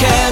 care